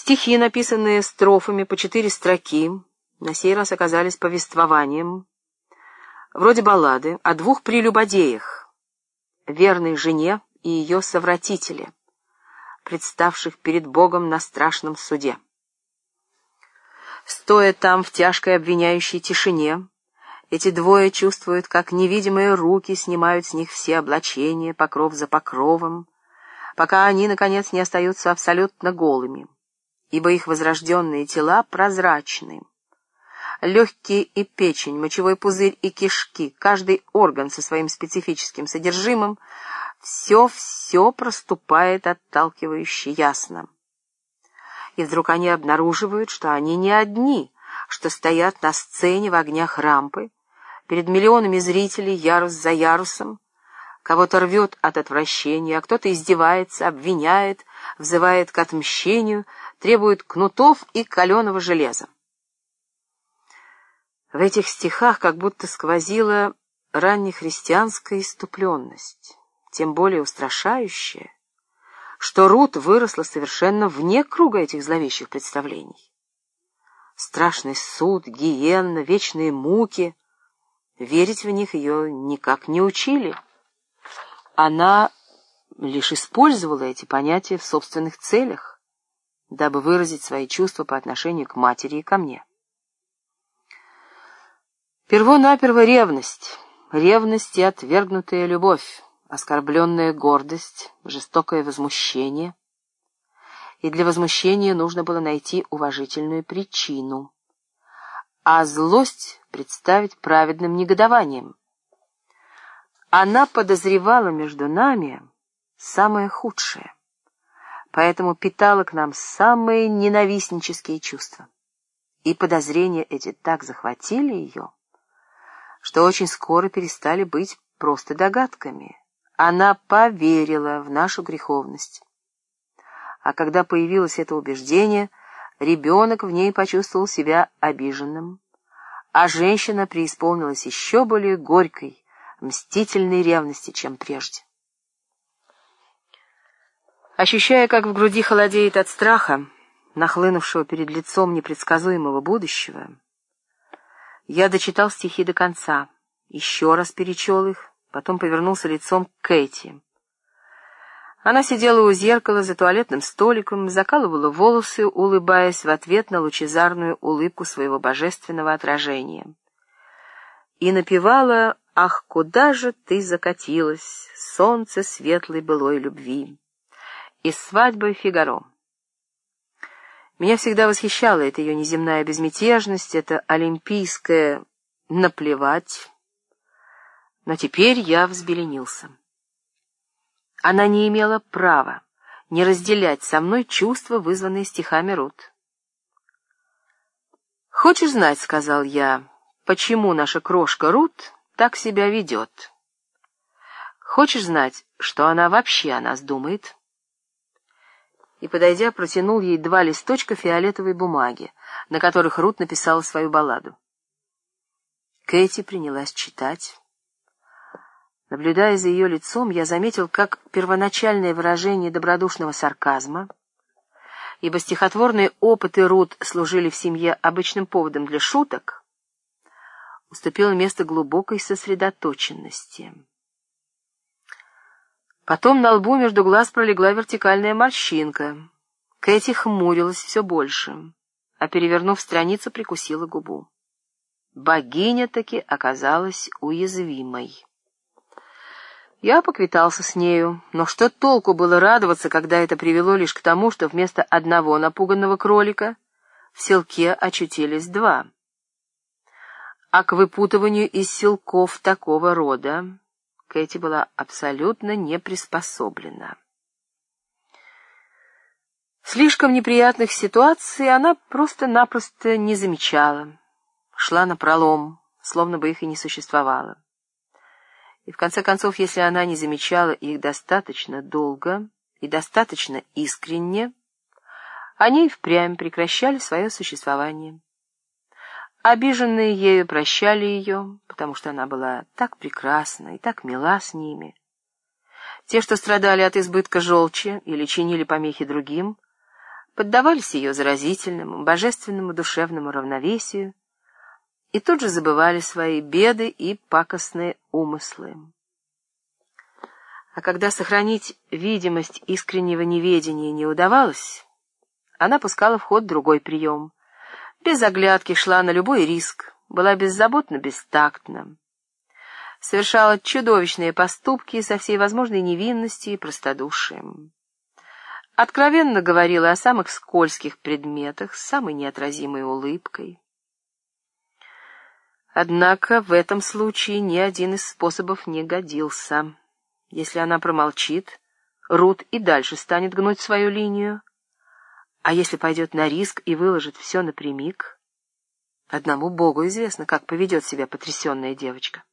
Стихи, написанные строфами по четыре строки, на сей раз оказались повествованием, вроде баллады, о двух прелюбодеях, верной жене и ее совратителе, представших перед Богом на страшном суде. Стоя там в тяжкой обвиняющей тишине, эти двое чувствуют, как невидимые руки снимают с них все облачения, покров за покровом, пока они, наконец, не остаются абсолютно голыми, ибо их возрожденные тела прозрачны. Легкие и печень, мочевой пузырь и кишки, каждый орган со своим специфическим содержимым, все-все проступает отталкивающе ясно. И вдруг они обнаруживают, что они не одни, что стоят на сцене в огнях рампы, перед миллионами зрителей ярус за ярусом, кого-то рвет от отвращения, а кто-то издевается, обвиняет, взывает к отмщению, требует кнутов и каленого железа. В этих стихах как будто сквозила раннехристианская иступленность, тем более устрашающая, что Рут выросла совершенно вне круга этих зловещих представлений. Страшный суд, гиенна, вечные муки — верить в них ее никак не учили. Она лишь использовала эти понятия в собственных целях, дабы выразить свои чувства по отношению к матери и ко мне. Первонаперво ревность, ревность и отвергнутая любовь оскорбленная гордость, жестокое возмущение. И для возмущения нужно было найти уважительную причину, а злость представить праведным негодованием. Она подозревала между нами самое худшее, поэтому питала к нам самые ненавистнические чувства. И подозрения эти так захватили ее, что очень скоро перестали быть просто догадками — она поверила в нашу греховность. А когда появилось это убеждение, ребенок в ней почувствовал себя обиженным, а женщина преисполнилась еще более горькой, мстительной ревности, чем прежде. Ощущая, как в груди холодеет от страха, нахлынувшего перед лицом непредсказуемого будущего, я дочитал стихи до конца, еще раз перечел их, потом повернулся лицом к Кэти. Она сидела у зеркала за туалетным столиком, закалывала волосы, улыбаясь в ответ на лучезарную улыбку своего божественного отражения. И напевала «Ах, куда же ты закатилась, солнце светлой былой любви!» Из свадьбы Фигаро. Меня всегда восхищала эта ее неземная безмятежность, это олимпийское «наплевать», но теперь я взбеленился. Она не имела права не разделять со мной чувства, вызванные стихами Рут. «Хочешь знать, — сказал я, — почему наша крошка Рут так себя ведет? Хочешь знать, что она вообще о нас думает?» И, подойдя, протянул ей два листочка фиолетовой бумаги, на которых Рут написала свою балладу. Кэти принялась читать. Наблюдая за ее лицом, я заметил, как первоначальное выражение добродушного сарказма, ибо стихотворные опыты Рут служили в семье обычным поводом для шуток, уступило место глубокой сосредоточенности. Потом на лбу между глаз пролегла вертикальная морщинка. Кэти хмурилась все больше, а, перевернув страницу, прикусила губу. Богиня таки оказалась уязвимой. Я поквитался с нею, но что толку было радоваться, когда это привело лишь к тому, что вместо одного напуганного кролика в селке очутились два. А к выпутыванию из селков такого рода Кэти была абсолютно не приспособлена. Слишком неприятных ситуаций она просто-напросто не замечала, шла напролом, словно бы их и не существовало. И в конце концов, если она не замечала их достаточно долго и достаточно искренне, они впрямь прекращали свое существование. Обиженные ею прощали ее, потому что она была так прекрасна и так мила с ними. Те, что страдали от избытка желчи или чинили помехи другим, поддавались ее заразительному, божественному душевному равновесию и тут же забывали свои беды и пакостные умыслы. А когда сохранить видимость искреннего неведения не удавалось, она пускала в ход другой прием. Без оглядки шла на любой риск, была беззаботно бестактна. Совершала чудовищные поступки со всей возможной невинностью и простодушием. Откровенно говорила о самых скользких предметах с самой неотразимой улыбкой. Однако в этом случае ни один из способов не годился. Если она промолчит, Рут и дальше станет гнуть свою линию. А если пойдет на риск и выложит все напрямик, одному Богу известно, как поведет себя потрясенная девочка.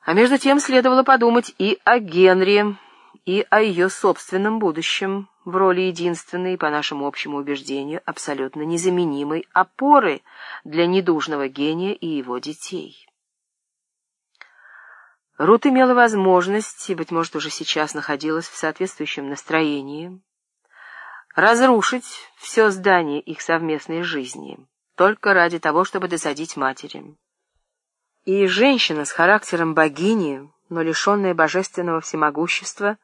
А между тем следовало подумать и о Генри, и о ее собственном будущем в роли единственной, по нашему общему убеждению, абсолютно незаменимой опоры для недужного гения и его детей. Рут имела возможность, и, быть может, уже сейчас находилась в соответствующем настроении, разрушить все здание их совместной жизни только ради того, чтобы досадить матери. И женщина с характером богини, но лишенная божественного всемогущества,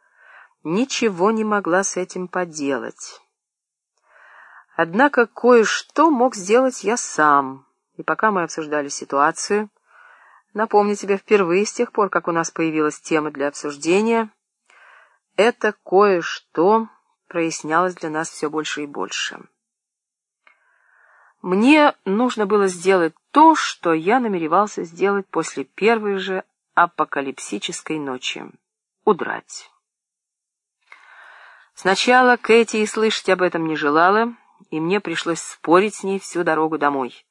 ничего не могла с этим поделать. Однако кое-что мог сделать я сам, и пока мы обсуждали ситуацию, напомню тебе впервые с тех пор, как у нас появилась тема для обсуждения, это кое-что прояснялось для нас все больше и больше. Мне нужно было сделать то, что я намеревался сделать после первой же апокалипсической ночи — удрать. Сначала Кэти и слышать об этом не желала, и мне пришлось спорить с ней всю дорогу домой.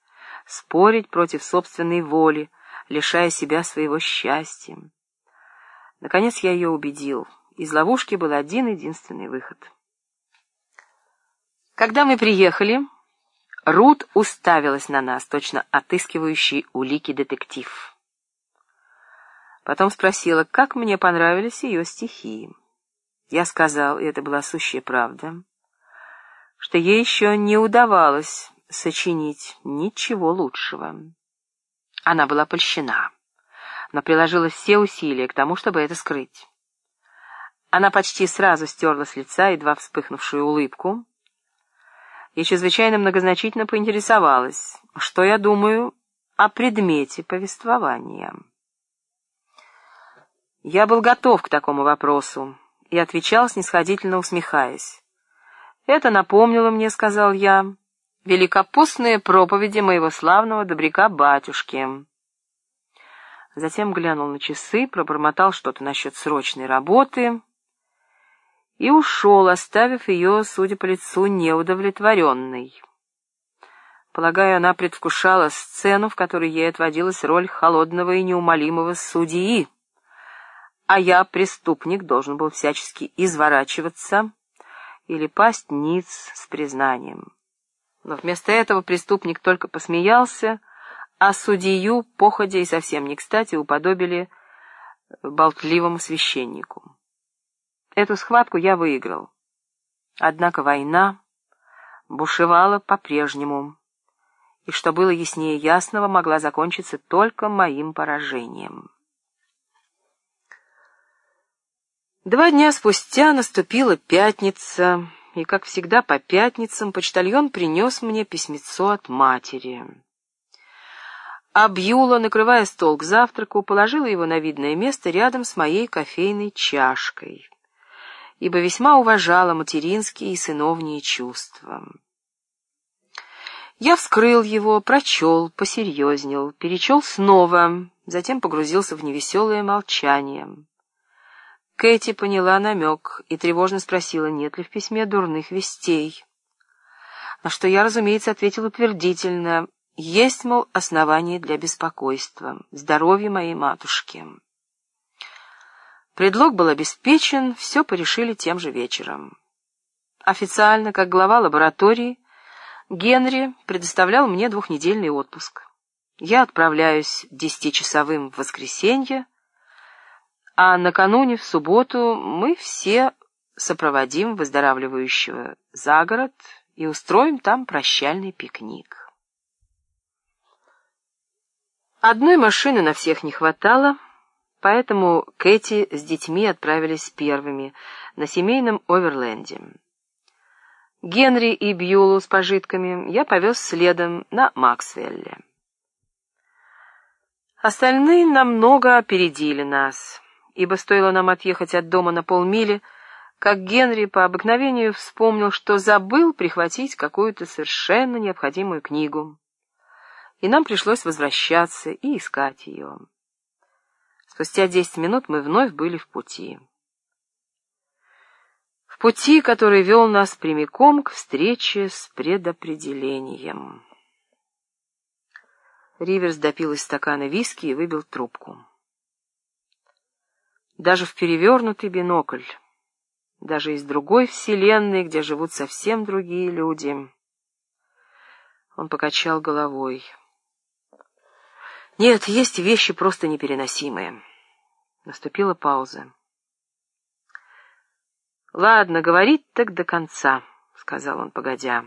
Спорить против собственной воли, лишая себя своего счастья. Наконец я ее убедил. Из ловушки был один единственный выход. Когда мы приехали, Рут уставилась на нас, точно отыскивающий улики детектив. Потом спросила, как мне понравились ее стихи. Я сказал, и это была сущая правда, что ей еще не удавалось сочинить ничего лучшего. Она была польщена, но приложила все усилия к тому, чтобы это скрыть. Она почти сразу стерла с лица едва вспыхнувшую улыбку и чрезвычайно многозначительно поинтересовалась, что я думаю о предмете повествования. Я был готов к такому вопросу, и отвечал, снисходительно усмехаясь. «Это напомнило мне, — сказал я, — великопустные проповеди моего славного добряка-батюшки». Затем глянул на часы, пробормотал что-то насчет срочной работы и ушел, оставив ее, судя по лицу, неудовлетворенной. Полагаю, она предвкушала сцену, в которой ей отводилась роль холодного и неумолимого судьи, а я, преступник, должен был всячески изворачиваться или пасть ниц с признанием. Но вместо этого преступник только посмеялся, а судью, походя и совсем не кстати, уподобили болтливому священнику. Эту схватку я выиграл. Однако война бушевала по-прежнему, и, что было яснее ясного, могла закончиться только моим поражением. Два дня спустя наступила пятница, и, как всегда, по пятницам почтальон принес мне письмецо от матери. А Бьюла, накрывая стол к завтраку, положила его на видное место рядом с моей кофейной чашкой, ибо весьма уважала материнские и сыновние чувства. Я вскрыл его, прочел, посерьезнел, перечел снова, затем погрузился в невеселое молчание. Кэти поняла намек и тревожно спросила, нет ли в письме дурных вестей. На что я, разумеется, ответил утвердительно. Есть, мол, основания для беспокойства. Здоровье моей матушки. Предлог был обеспечен, все порешили тем же вечером. Официально, как глава лаборатории, Генри предоставлял мне двухнедельный отпуск. Я отправляюсь десятичасовым в воскресенье, а накануне, в субботу, мы все сопроводим выздоравливающего за город и устроим там прощальный пикник. Одной машины на всех не хватало, поэтому Кэти с детьми отправились первыми на семейном оверленде. Генри и Бьюлу с пожитками я повез следом на Максвелле. Остальные намного опередили нас, ибо стоило нам отъехать от дома на полмили, как Генри по обыкновению вспомнил, что забыл прихватить какую-то совершенно необходимую книгу. И нам пришлось возвращаться и искать ее. Спустя десять минут мы вновь были в пути в пути, который вел нас прямиком к встрече с предопределением. Риверс допил из стакана виски и выбил трубку. Даже в перевернутый бинокль, даже из другой вселенной, где живут совсем другие люди. Он покачал головой. Нет, есть вещи просто непереносимые. Наступила пауза. «Ладно, говорить так до конца», — сказал он, погодя.